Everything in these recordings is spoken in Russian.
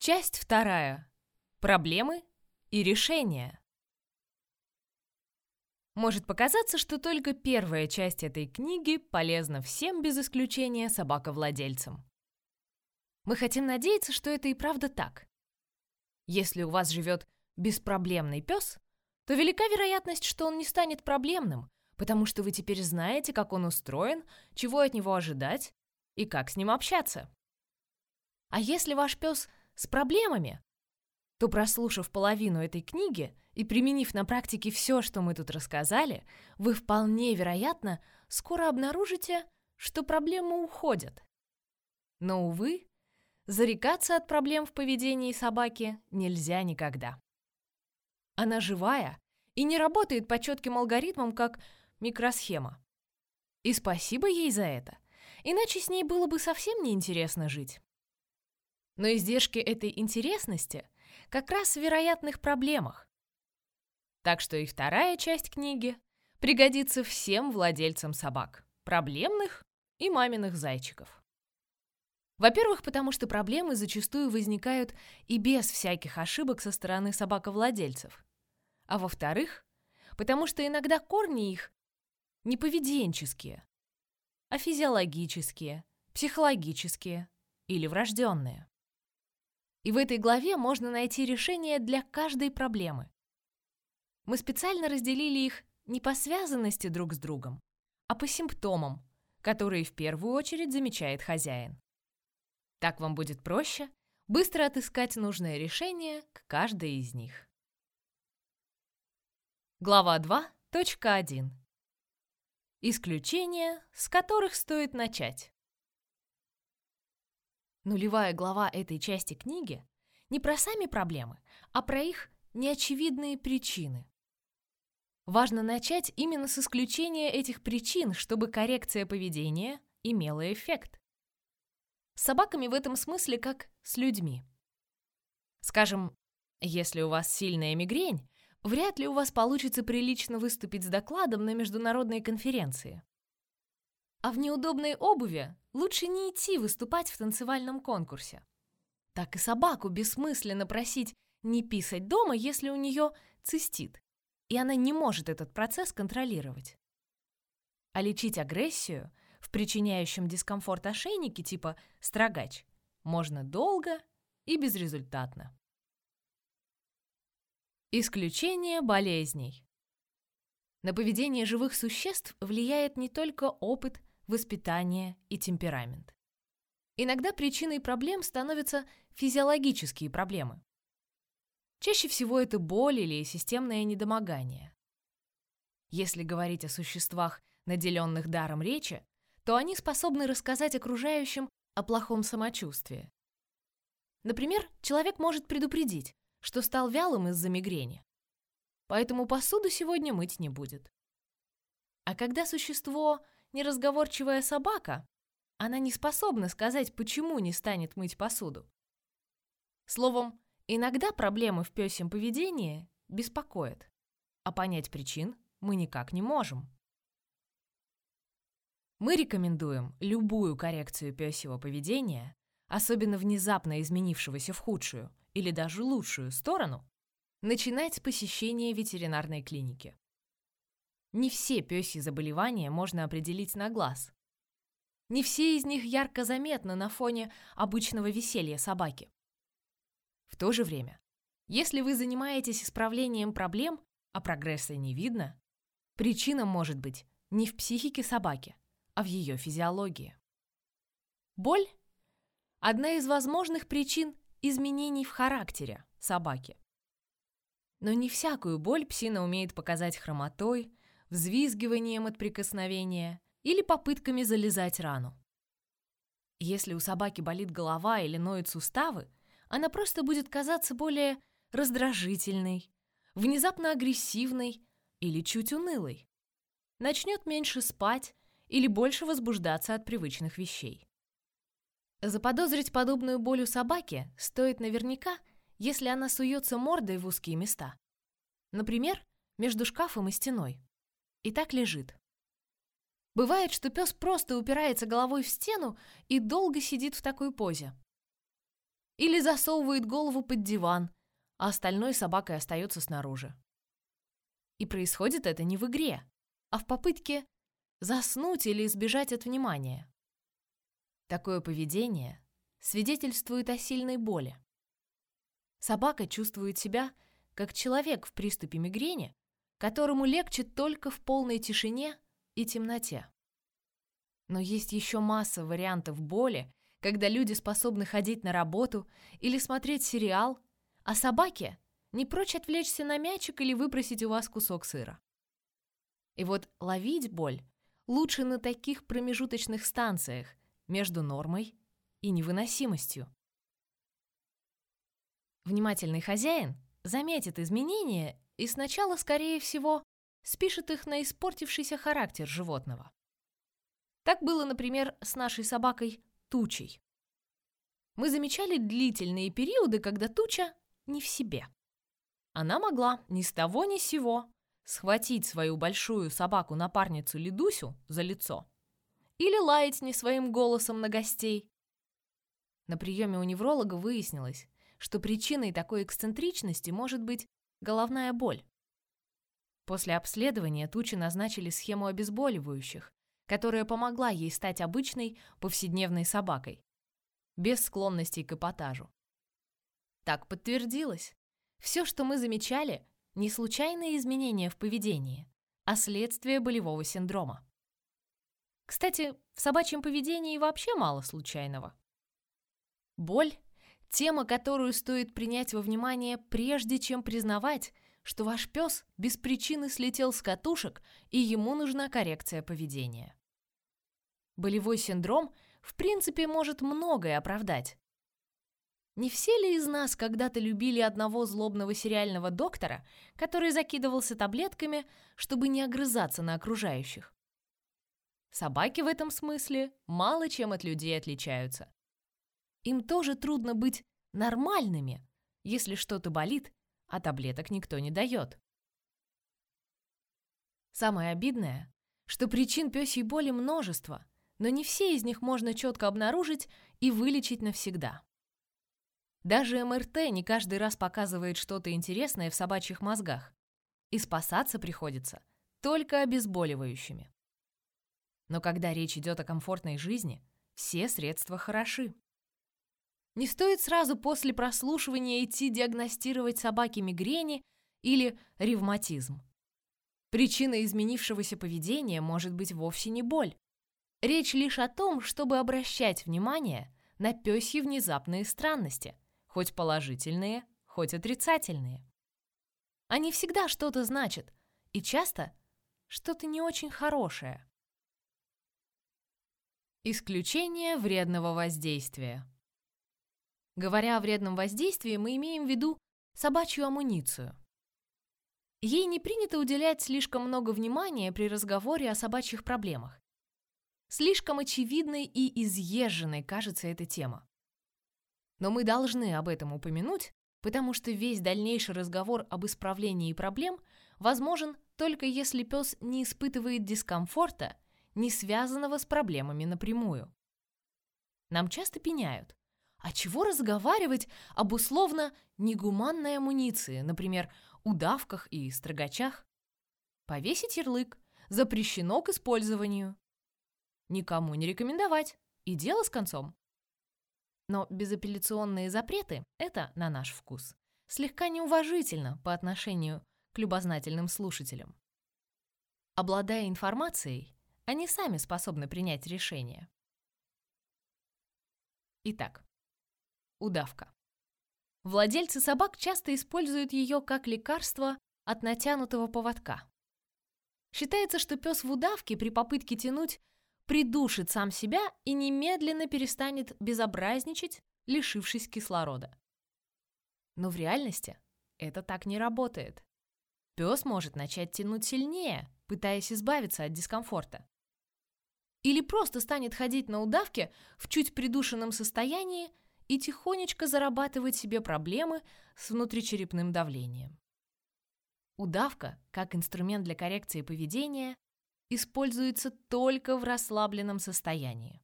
Часть вторая. Проблемы и решения. Может показаться, что только первая часть этой книги полезна всем без исключения собаковладельцам. Мы хотим надеяться, что это и правда так. Если у вас живет беспроблемный пес, то велика вероятность, что он не станет проблемным, потому что вы теперь знаете, как он устроен, чего от него ожидать и как с ним общаться. А если ваш пес с проблемами, то, прослушав половину этой книги и применив на практике все, что мы тут рассказали, вы вполне вероятно скоро обнаружите, что проблемы уходят. Но, увы, зарекаться от проблем в поведении собаки нельзя никогда. Она живая и не работает по четким алгоритмам, как микросхема. И спасибо ей за это, иначе с ней было бы совсем неинтересно жить. Но издержки этой интересности как раз в вероятных проблемах. Так что и вторая часть книги пригодится всем владельцам собак, проблемных и маминых зайчиков. Во-первых, потому что проблемы зачастую возникают и без всяких ошибок со стороны собаковладельцев. А во-вторых, потому что иногда корни их не поведенческие, а физиологические, психологические или врожденные. И в этой главе можно найти решение для каждой проблемы. Мы специально разделили их не по связанности друг с другом, а по симптомам, которые в первую очередь замечает хозяин. Так вам будет проще быстро отыскать нужное решение к каждой из них. Глава 2.1. Исключения, с которых стоит начать. Нулевая глава этой части книги не про сами проблемы, а про их неочевидные причины. Важно начать именно с исключения этих причин, чтобы коррекция поведения имела эффект. С собаками в этом смысле как с людьми. Скажем, если у вас сильная мигрень, вряд ли у вас получится прилично выступить с докладом на международной конференции. А в неудобной обуви лучше не идти выступать в танцевальном конкурсе. Так и собаку бессмысленно просить не писать дома, если у нее цистит, и она не может этот процесс контролировать. А лечить агрессию в причиняющем дискомфорт ошейнике типа строгач можно долго и безрезультатно. Исключение болезней. На поведение живых существ влияет не только опыт, воспитание и темперамент. Иногда причиной проблем становятся физиологические проблемы. Чаще всего это боль или системное недомогание. Если говорить о существах, наделенных даром речи, то они способны рассказать окружающим о плохом самочувствии. Например, человек может предупредить, что стал вялым из-за мигрени. Поэтому посуду сегодня мыть не будет. А когда существо неразговорчивая собака, она не способна сказать, почему не станет мыть посуду. Словом, иногда проблемы в пёсьем поведении беспокоят, а понять причин мы никак не можем. Мы рекомендуем любую коррекцию пёсьего поведения, особенно внезапно изменившегося в худшую или даже лучшую сторону, начинать с посещения ветеринарной клиники. Не все пёсьи заболевания можно определить на глаз. Не все из них ярко заметны на фоне обычного веселья собаки. В то же время, если вы занимаетесь исправлением проблем, а прогресса не видно, причина может быть не в психике собаки, а в ее физиологии. Боль – одна из возможных причин изменений в характере собаки. Но не всякую боль псина умеет показать хромотой, взвизгиванием от прикосновения или попытками залезать рану. Если у собаки болит голова или ноют суставы, она просто будет казаться более раздражительной, внезапно агрессивной или чуть унылой. Начнет меньше спать или больше возбуждаться от привычных вещей. Заподозрить подобную боль у собаки стоит наверняка, если она суется мордой в узкие места. Например, между шкафом и стеной и так лежит. Бывает, что пес просто упирается головой в стену и долго сидит в такой позе. или засовывает голову под диван, а остальной собакой остается снаружи. И происходит это не в игре, а в попытке заснуть или избежать от внимания. Такое поведение свидетельствует о сильной боли. Собака чувствует себя как человек в приступе мигрени, которому легче только в полной тишине и темноте. Но есть еще масса вариантов боли, когда люди способны ходить на работу или смотреть сериал, а собаке не прочь отвлечься на мячик или выпросить у вас кусок сыра. И вот ловить боль лучше на таких промежуточных станциях между нормой и невыносимостью. Внимательный хозяин заметит изменения и сначала, скорее всего, спишет их на испортившийся характер животного. Так было, например, с нашей собакой Тучей. Мы замечали длительные периоды, когда Туча не в себе. Она могла ни с того ни с сего схватить свою большую собаку-напарницу Лидусю за лицо или лаять не своим голосом на гостей. На приеме у невролога выяснилось, что причиной такой эксцентричности может быть головная боль. После обследования Тучи назначили схему обезболивающих, которая помогла ей стать обычной повседневной собакой, без склонностей к эпатажу. Так подтвердилось. Все, что мы замечали, не случайные изменения в поведении, а следствие болевого синдрома. Кстати, в собачьем поведении вообще мало случайного. Боль – тема, которую стоит принять во внимание, прежде чем признавать, что ваш пес без причины слетел с катушек и ему нужна коррекция поведения. Болевой синдром в принципе может многое оправдать, не все ли из нас когда-то любили одного злобного сериального доктора, который закидывался таблетками, чтобы не огрызаться на окружающих? Собаки в этом смысле мало чем от людей отличаются. Им тоже трудно быть нормальными, если что-то болит, а таблеток никто не дает. Самое обидное, что причин пёсьей боли множество, но не все из них можно четко обнаружить и вылечить навсегда. Даже МРТ не каждый раз показывает что-то интересное в собачьих мозгах. И спасаться приходится только обезболивающими. Но когда речь идет о комфортной жизни, все средства хороши. Не стоит сразу после прослушивания идти диагностировать собаке мигрени или ревматизм. Причиной изменившегося поведения может быть вовсе не боль. Речь лишь о том, чтобы обращать внимание на пёсьи внезапные странности – хоть положительные, хоть отрицательные. Они всегда что-то значат, и часто что-то не очень хорошее. Исключение вредного воздействия. Говоря о вредном воздействии, мы имеем в виду собачью амуницию. Ей не принято уделять слишком много внимания при разговоре о собачьих проблемах. Слишком очевидной и изъезженной кажется эта тема. Но мы должны об этом упомянуть, потому что весь дальнейший разговор об исправлении проблем возможен только если пес не испытывает дискомфорта, не связанного с проблемами напрямую. Нам часто пеняют. А чего разговаривать об условно негуманной амуниции, например, удавках и строгачах? Повесить ярлык «Запрещено к использованию». Никому не рекомендовать. И дело с концом. Но безапелляционные запреты – это, на наш вкус, слегка неуважительно по отношению к любознательным слушателям. Обладая информацией, они сами способны принять решение. Итак, удавка. Владельцы собак часто используют ее как лекарство от натянутого поводка. Считается, что пес в удавке при попытке тянуть придушит сам себя и немедленно перестанет безобразничать, лишившись кислорода. Но в реальности это так не работает. Пес может начать тянуть сильнее, пытаясь избавиться от дискомфорта. Или просто станет ходить на удавке в чуть придушенном состоянии и тихонечко зарабатывать себе проблемы с внутричерепным давлением. Удавка, как инструмент для коррекции поведения, используется только в расслабленном состоянии.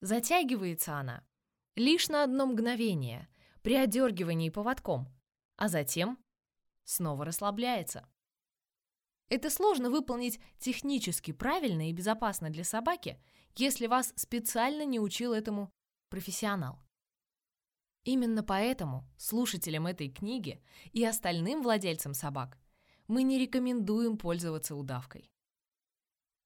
Затягивается она, лишь на одно мгновение, при одергивании поводком, а затем снова расслабляется. Это сложно выполнить технически правильно и безопасно для собаки, если вас специально не учил этому профессионал. Именно поэтому слушателям этой книги и остальным владельцам собак мы не рекомендуем пользоваться удавкой.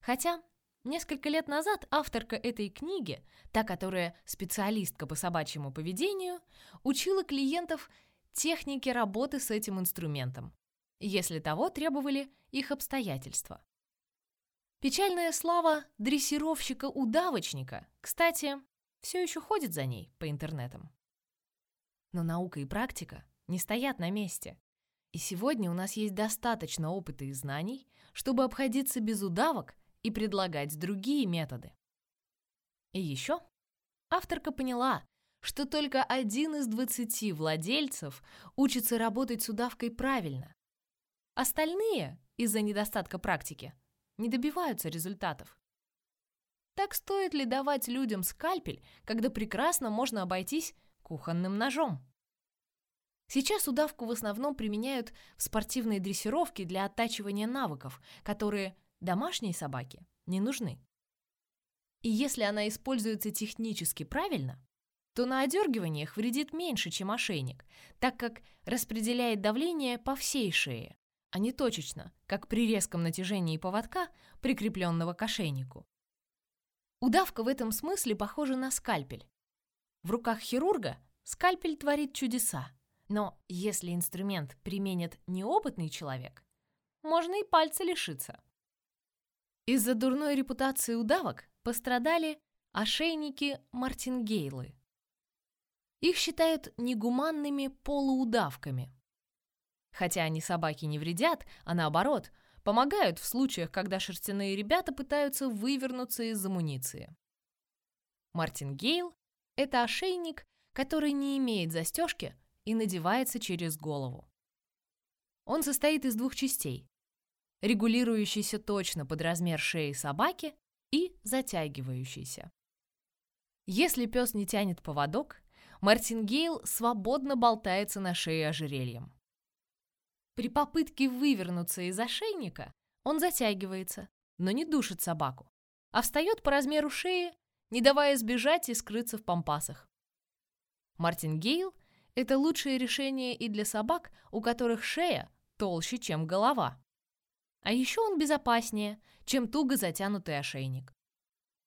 Хотя несколько лет назад авторка этой книги, та, которая специалистка по собачьему поведению, учила клиентов технике работы с этим инструментом, если того требовали их обстоятельства. Печальная слава дрессировщика-удавочника, кстати, все еще ходит за ней по интернетам. Но наука и практика не стоят на месте. И сегодня у нас есть достаточно опыта и знаний, чтобы обходиться без удавок и предлагать другие методы. И еще авторка поняла, что только один из двадцати владельцев учится работать с удавкой правильно. Остальные, из-за недостатка практики, не добиваются результатов. Так стоит ли давать людям скальпель, когда прекрасно можно обойтись кухонным ножом? Сейчас удавку в основном применяют в спортивной дрессировке для оттачивания навыков, которые домашней собаке не нужны. И если она используется технически правильно, то на одергиваниях вредит меньше, чем ошейник, так как распределяет давление по всей шее, а не точечно, как при резком натяжении поводка, прикрепленного к ошейнику. Удавка в этом смысле похожа на скальпель. В руках хирурга скальпель творит чудеса, но если инструмент применит неопытный человек, можно и пальца лишиться. Из-за дурной репутации удавок пострадали ошейники мартингейлы, их считают негуманными полуудавками. Хотя они собаки не вредят, а наоборот, помогают в случаях, когда шерстяные ребята пытаются вывернуться из амуниции. Мартингейл – это ошейник, который не имеет застежки и надевается через голову. Он состоит из двух частей – регулирующийся точно под размер шеи собаки и затягивающийся. Если пес не тянет поводок, Мартингейл свободно болтается на шее ожерельем. При попытке вывернуться из ошейника он затягивается, но не душит собаку, а встает по размеру шеи, не давая сбежать и скрыться в пампасах. Мартингейл – это лучшее решение и для собак, у которых шея толще, чем голова. А еще он безопаснее, чем туго затянутый ошейник,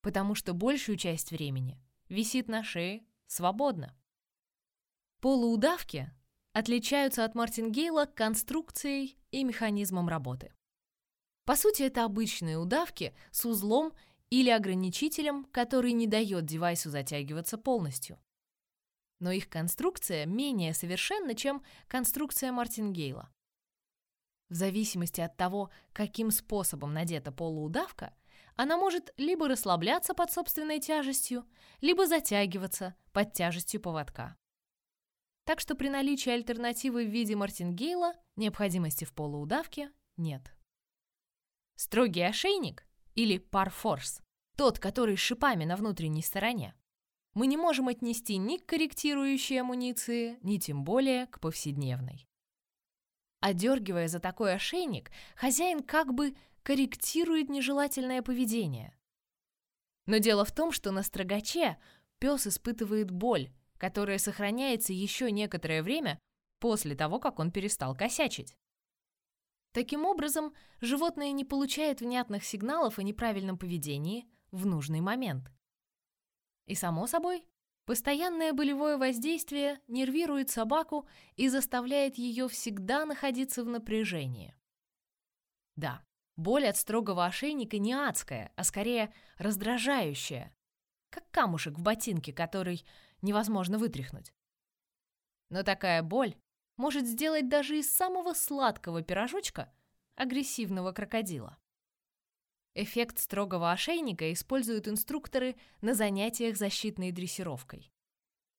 потому что большую часть времени висит на шее свободно. Полуудавки отличаются от мартингейла конструкцией и механизмом работы. По сути, это обычные удавки с узлом или ограничителем, который не дает девайсу затягиваться полностью. Но их конструкция менее совершенна, чем конструкция мартингейла. В зависимости от того, каким способом надета полуудавка, она может либо расслабляться под собственной тяжестью, либо затягиваться под тяжестью поводка так что при наличии альтернативы в виде мартингейла необходимости в полуудавке нет. Строгий ошейник или парфорс, тот, который с шипами на внутренней стороне, мы не можем отнести ни к корректирующей амуниции, ни тем более к повседневной. Одергивая за такой ошейник, хозяин как бы корректирует нежелательное поведение. Но дело в том, что на строгаче пес испытывает боль, которое сохраняется еще некоторое время после того, как он перестал косячить. Таким образом, животное не получает внятных сигналов о неправильном поведении в нужный момент. И само собой, постоянное болевое воздействие нервирует собаку и заставляет ее всегда находиться в напряжении. Да, боль от строгого ошейника не адская, а скорее раздражающая, как камушек в ботинке, который невозможно вытряхнуть. Но такая боль может сделать даже из самого сладкого пирожочка агрессивного крокодила. Эффект строгого ошейника используют инструкторы на занятиях защитной дрессировкой.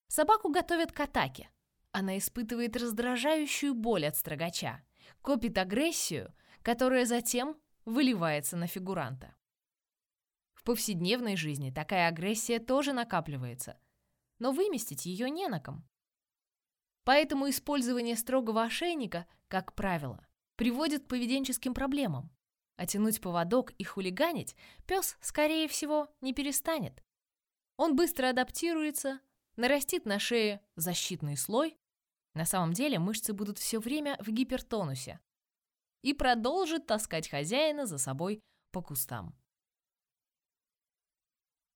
Собаку готовят к атаке. Она испытывает раздражающую боль от строгача, копит агрессию, которая затем выливается на фигуранта. В повседневной жизни такая агрессия тоже накапливается – но выместить ее не на ком. Поэтому использование строгого ошейника, как правило, приводит к поведенческим проблемам. А тянуть поводок и хулиганить пес, скорее всего, не перестанет. Он быстро адаптируется, нарастит на шее защитный слой, на самом деле мышцы будут все время в гипертонусе и продолжит таскать хозяина за собой по кустам.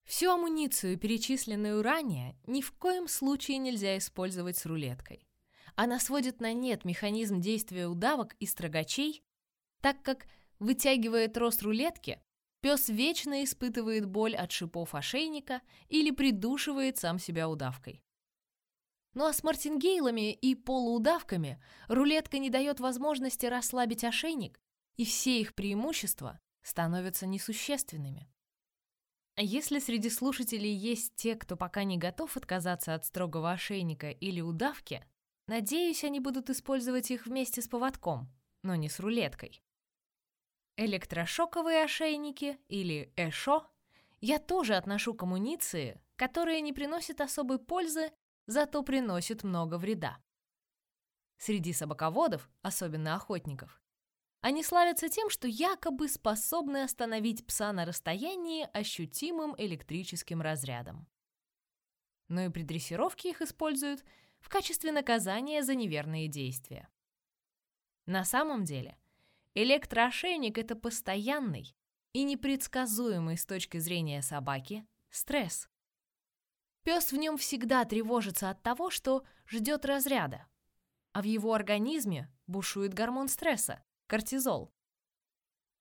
Всю амуницию, перечисленную ранее, ни в коем случае нельзя использовать с рулеткой. Она сводит на нет механизм действия удавок и строгачей, так как, вытягивая трос рулетки, пес вечно испытывает боль от шипов ошейника или придушивает сам себя удавкой. Ну а с мартингейлами и полуудавками рулетка не дает возможности расслабить ошейник, и все их преимущества становятся несущественными. Если среди слушателей есть те, кто пока не готов отказаться от строгого ошейника или удавки, надеюсь, они будут использовать их вместе с поводком, но не с рулеткой. Электрошоковые ошейники или эшо я тоже отношу к амуниции, которые не приносят особой пользы, зато приносят много вреда. Среди собаководов, особенно охотников, они славятся тем, что якобы способны остановить пса на расстоянии ощутимым электрическим разрядом. Но и при дрессировке их используют в качестве наказания за неверные действия. На самом деле, электроошейник – это постоянный и непредсказуемый с точки зрения собаки стресс. Пес в нем всегда тревожится от того, что ждет разряда, а в его организме бушует гормон стресса, кортизол.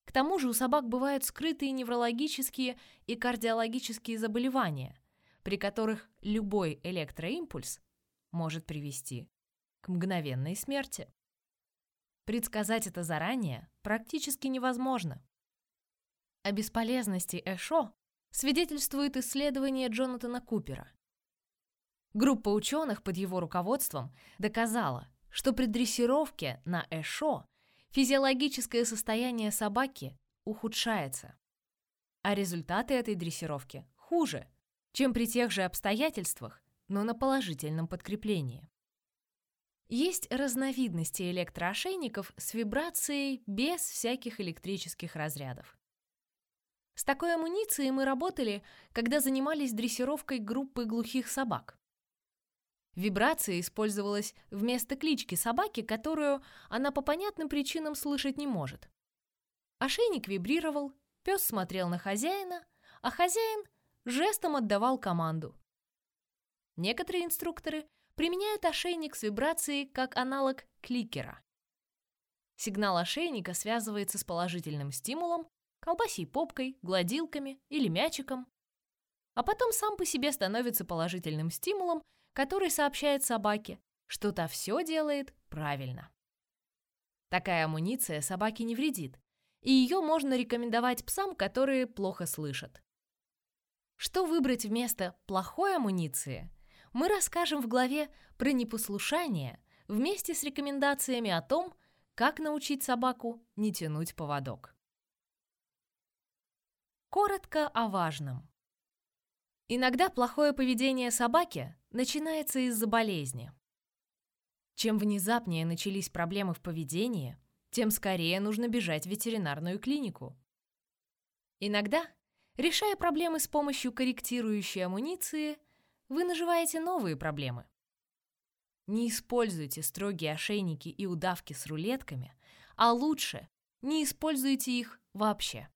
К тому же у собак бывают скрытые неврологические и кардиологические заболевания, при которых любой электроимпульс может привести к мгновенной смерти. Предсказать это заранее практически невозможно. О бесполезности ЭШО свидетельствует исследование Джонатана Купера. Группа ученых под его руководством доказала, что при дрессировке на ЭШО физиологическое состояние собаки ухудшается. А результаты этой дрессировки хуже, чем при тех же обстоятельствах, но на положительном подкреплении. Есть разновидности электроошейников с вибрацией без всяких электрических разрядов. С такой амуницией мы работали, когда занимались дрессировкой группы глухих собак. Вибрация использовалась вместо клички собаки, которую она по понятным причинам слышать не может. Ошейник вибрировал, пес смотрел на хозяина, а хозяин жестом отдавал команду. Некоторые инструкторы применяют ошейник с вибрацией как аналог кликера. Сигнал ошейника связывается с положительным стимулом, колбасей попкой, гладилками или мячиком, а потом сам по себе становится положительным стимулом который сообщает собаке, что та все делает правильно. Такая амуниция собаке не вредит, и ее можно рекомендовать псам, которые плохо слышат. Что выбрать вместо плохой амуниции, мы расскажем в главе про непослушание вместе с рекомендациями о том, как научить собаку не тянуть поводок. Коротко о важном. Иногда плохое поведение собаки начинается из-за болезни. Чем внезапнее начались проблемы в поведении, тем скорее нужно бежать в ветеринарную клинику. Иногда, решая проблемы с помощью корректирующей амуниции, вы наживаете новые проблемы. Не используйте строгие ошейники и удавки с рулетками, а лучше не используйте их вообще.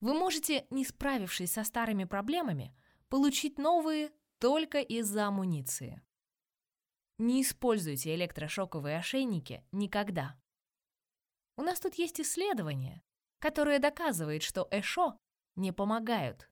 Вы можете, не справившись со старыми проблемами, получить новые только из-за амуниции. Не используйте электрошоковые ошейники никогда. У нас тут есть исследование, которое доказывает, что ЭШО не помогают.